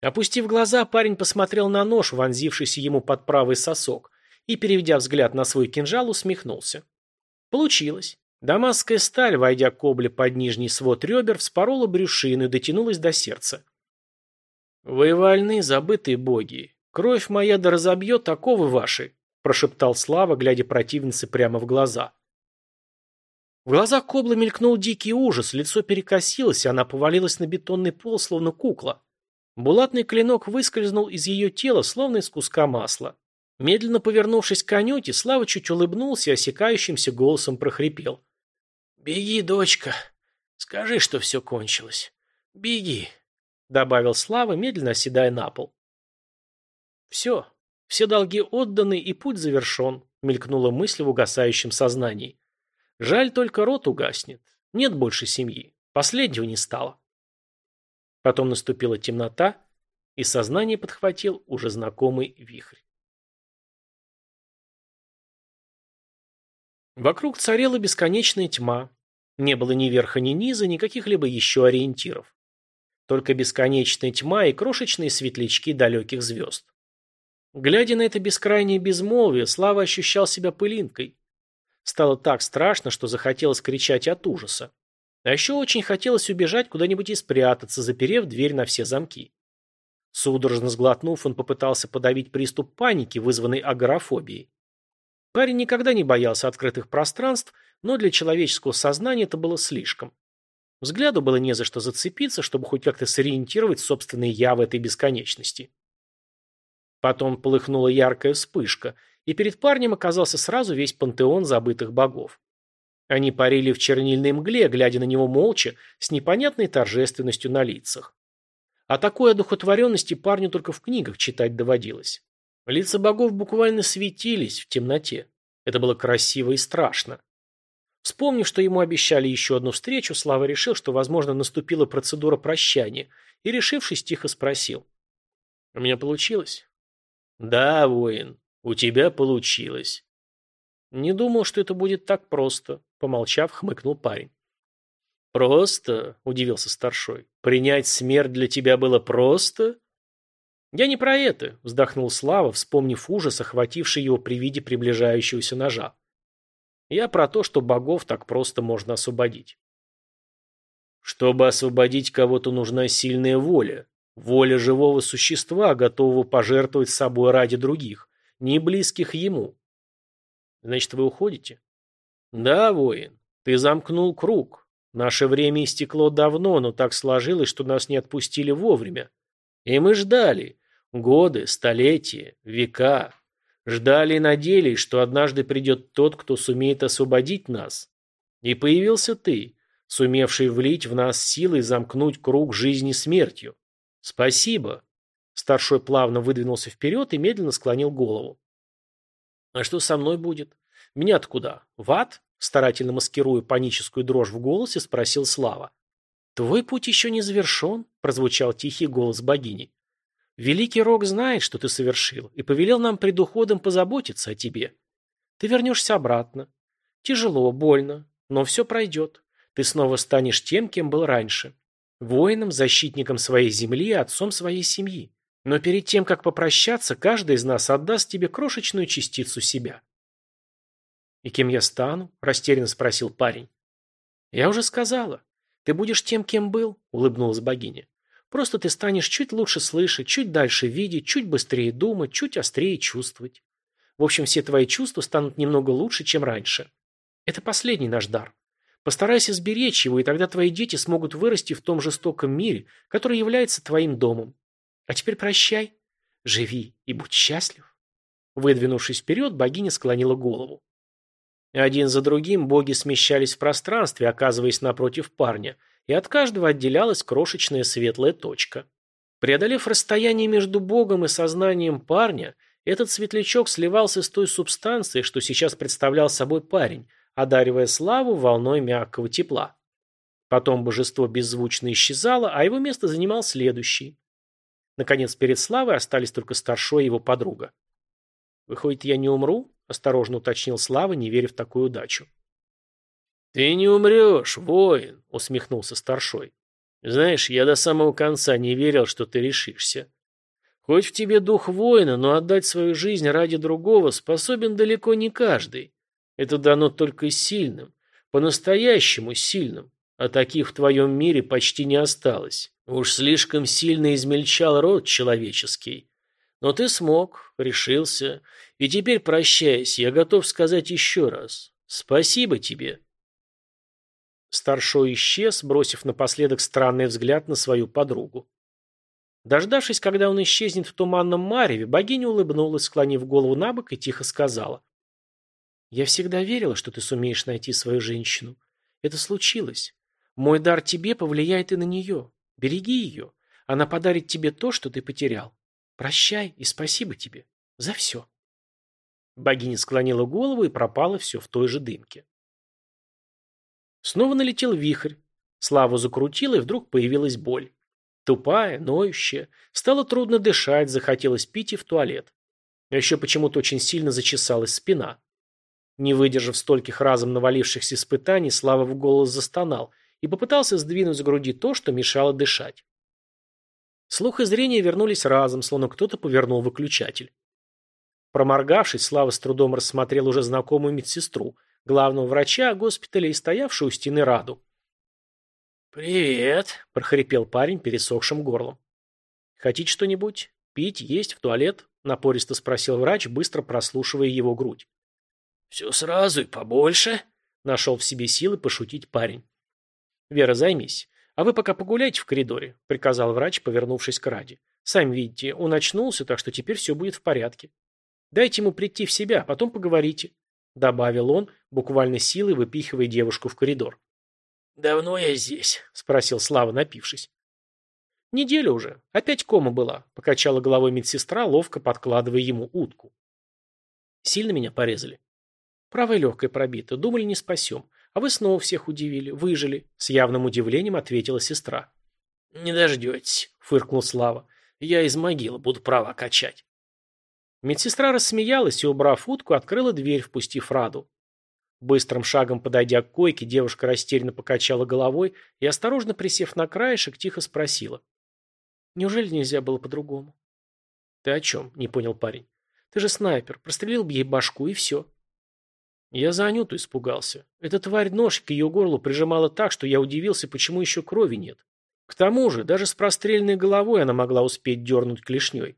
Опустив глаза, парень посмотрел на нож, вонзившийся ему под правый сосок, и, переведя взгляд на свой кинжал, усмехнулся. Получилось. Дамасская сталь, войдя к обле под нижний свод ребер, вспорола брюшину и дотянулась до сердца. «Вы вольны, забытые боги. Кровь моя да разобьет таковы ваши», прошептал Слава, глядя противнице прямо в глаза. В глазах Коблы мелькнул дикий ужас, лицо перекосилось, и она повалилась на бетонный пол, словно кукла. Булатный клинок выскользнул из ее тела, словно из куска масла. Медленно повернувшись к Анюте, Слава чуть улыбнулся и осекающимся голосом прохрипел. «Беги, дочка. Скажи, что все кончилось. Беги», — добавил Слава, медленно оседая на пол. «Все. Все долги отданы, и путь завершен», — мелькнула мысль в угасающем сознании. «Жаль, только рот угаснет. Нет больше семьи. Последнего не стало». Потом наступила темнота, и сознание подхватил уже знакомый вихрь. Вокруг царела бесконечная тьма. Не было ни верха, ни низа, ни каких-либо еще ориентиров. Только бесконечная тьма и крошечные светлячки далеких звезд. Глядя на это бескрайнее безмолвие, Слава ощущал себя пылинкой. Стало так страшно, что захотелось кричать от ужаса. А еще очень хотелось убежать куда-нибудь и спрятаться, заперев дверь на все замки. Судорожно сглотнув, он попытался подавить приступ паники, вызванный агорафобией. Парень никогда не боялся открытых пространств, но для человеческого сознания это было слишком. Взгляду было не за что зацепиться, чтобы хоть как-то сориентировать собственные «я» в этой бесконечности. Потом полыхнула яркая вспышка, и перед парнем оказался сразу весь пантеон забытых богов. Они парили в чернильной мгле, глядя на него молча, с непонятной торжественностью на лицах. О такой одухотворенности парню только в книгах читать доводилось. Лица богов буквально светились в темноте. Это было красиво и страшно. Вспомнив, что ему обещали еще одну встречу, Слава решил, что, возможно, наступила процедура прощания, и, решившись, тихо спросил. «У меня получилось?» «Да, воин, у тебя получилось». «Не думал, что это будет так просто», — помолчав, хмыкнул парень. «Просто?» — удивился старшой. «Принять смерть для тебя было просто?» «Я не про это», — вздохнул Слава, вспомнив ужас, охвативший его при виде приближающегося ножа. «Я про то, что богов так просто можно освободить». «Чтобы освободить кого-то, нужна сильная воля. Воля живого существа, готового пожертвовать собой ради других, не близких ему». «Значит, вы уходите?» «Да, воин, ты замкнул круг. Наше время истекло давно, но так сложилось, что нас не отпустили вовремя. И мы ждали. Годы, столетия, века. Ждали и надеялись, что однажды придет тот, кто сумеет освободить нас. И появился ты, сумевший влить в нас силы и замкнуть круг жизни смертью. Спасибо. Старшой плавно выдвинулся вперед и медленно склонил голову. А что со мной будет? Меня-то куда? В ад? Старательно маскируя паническую дрожь в голосе, спросил Слава. «Твой путь еще не завершен», — прозвучал тихий голос богини. «Великий Рок знает, что ты совершил, и повелел нам пред уходом позаботиться о тебе. Ты вернешься обратно. Тяжело, больно, но все пройдет. Ты снова станешь тем, кем был раньше. Воином, защитником своей земли и отцом своей семьи. Но перед тем, как попрощаться, каждый из нас отдаст тебе крошечную частицу себя. «И кем я стану?» – растерянно спросил парень. «Я уже сказала. Ты будешь тем, кем был», – улыбнулась богиня. «Просто ты станешь чуть лучше слышать, чуть дальше видеть, чуть быстрее думать, чуть острее чувствовать. В общем, все твои чувства станут немного лучше, чем раньше. Это последний наш дар. Постарайся сберечь его, и тогда твои дети смогут вырасти в том жестоком мире, который является твоим домом. А теперь прощай, живи и будь счастлив». Выдвинувшись вперед, богиня склонила голову. Один за другим боги смещались в пространстве, оказываясь напротив парня, и от каждого отделялась крошечная светлая точка. Преодолев расстояние между богом и сознанием парня, этот светлячок сливался с той субстанцией, что сейчас представлял собой парень, одаривая славу волной мягкого тепла. Потом божество беззвучно исчезало, а его место занимал следующий. Наконец, перед Славой остались только старшой его подруга. «Выходит, я не умру?» Осторожно уточнил Слава, не веря в такую удачу. «Ты не умрешь, воин», — усмехнулся старшой. «Знаешь, я до самого конца не верил, что ты решишься. Хоть в тебе дух воина, но отдать свою жизнь ради другого способен далеко не каждый. Это дано только сильным, по-настоящему сильным, а таких в твоем мире почти не осталось. Уж слишком сильно измельчал род человеческий. Но ты смог, решился, и теперь, прощаясь, я готов сказать еще раз. Спасибо тебе. Старшой исчез, бросив напоследок странный взгляд на свою подругу. Дождавшись, когда он исчезнет в туманном мареве, богиня улыбнулась, склонив голову на бок и тихо сказала. «Я всегда верила, что ты сумеешь найти свою женщину. Это случилось. Мой дар тебе повлияет и на нее. Береги ее. Она подарит тебе то, что ты потерял. Прощай и спасибо тебе за все». Богиня склонила голову и пропала все в той же дымке. Снова налетел вихрь. Славу закрутила, и вдруг появилась боль. Тупая, ноющая. Стало трудно дышать, захотелось пить и в туалет. А еще почему-то очень сильно зачесалась спина. Не выдержав стольких разом навалившихся испытаний, Слава в голос застонал и попытался сдвинуть с груди то, что мешало дышать. Слух и зрение вернулись разом, словно кто-то повернул выключатель. Проморгавшись, Слава с трудом рассмотрел уже знакомую медсестру, главного врача госпиталя и стоявшую у стены Раду. «Привет», — прохрипел парень пересохшим горлом. «Хотите что-нибудь? Пить, есть, в туалет?» — напористо спросил врач, быстро прослушивая его грудь. «Все сразу и побольше», — нашел в себе силы пошутить парень. «Вера, займись. А вы пока погуляйте в коридоре», — приказал врач, повернувшись к Раде. «Сами видите, он очнулся, так что теперь все будет в порядке». Дайте ему прийти в себя, потом поговорите», — добавил он, буквально силой выпихивая девушку в коридор. «Давно я здесь?» — спросил Слава, напившись. «Неделя уже. Опять кома была», — покачала головой медсестра, ловко подкладывая ему утку. «Сильно меня порезали?» Правое легкое пробито. Думали, не спасем. А вы снова всех удивили. Выжили. С явным удивлением ответила сестра. Не дождетесь, фыркнул Слава. Я из могилы буду права качать. Медсестра рассмеялась и, убрав утку, открыла дверь, впустив Раду. Быстрым шагом подойдя к койке, девушка растерянно покачала головой и, осторожно присев на краешек, тихо спросила. «Неужели нельзя было по-другому?» «Ты о чем?» – не понял парень. «Ты же снайпер. Прострелил бы ей башку, и все». Я за Анюту испугался. Эта тварь нож к ее горлу прижимала так, что я удивился, почему еще крови нет. К тому же, даже с простреленной головой она могла успеть дернуть клешней.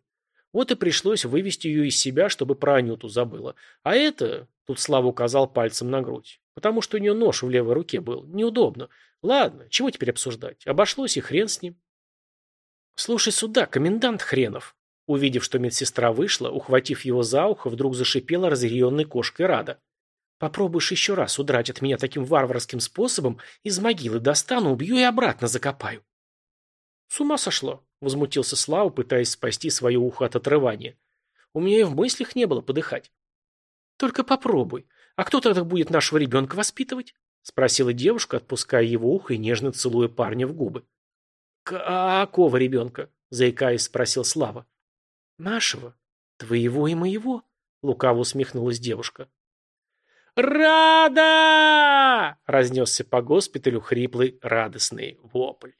Вот и пришлось вывести ее из себя, чтобы про Анюту забыла. А это, тут Слава указал пальцем на грудь, потому что у нее нож в левой руке был. Неудобно. Ладно, чего теперь обсуждать? Обошлось и хрен с ним. Слушай сюда, комендант хренов. Увидев, что медсестра вышла, ухватив его за ухо, вдруг зашипела разъяренной кошкой Рада. Попробуешь еще раз удрать от меня таким варварским способом, из могилы достану, убью и обратно закопаю. С ума сошло, возмутился Слава, пытаясь спасти свое ухо от отрывания. У меня и в мыслях не было подыхать. Только попробуй. А кто тогда будет нашего ребенка воспитывать? Спросила девушка, отпуская его ухо и нежно целуя парня в губы. «Какого ребенка?» – заикаясь, спросил Слава. «Нашего. Твоего и моего», – лукаво усмехнулась девушка. «Рада!» – разнесся по госпиталю хриплый радостный вопль.